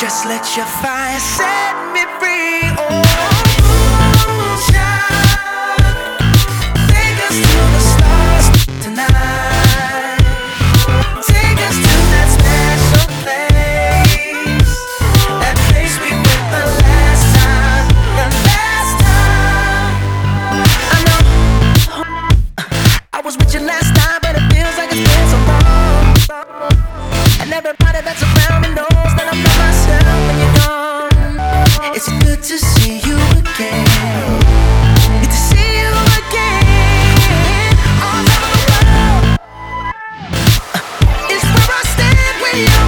Just let your fire set me free. Oh, take us to the stars tonight. Take us to that special place, that place we the last time, the last time. I know I was with you last but it feels like it's been so long. And everybody that's to see you again. To see you again. All over the world. It's where I stand with you.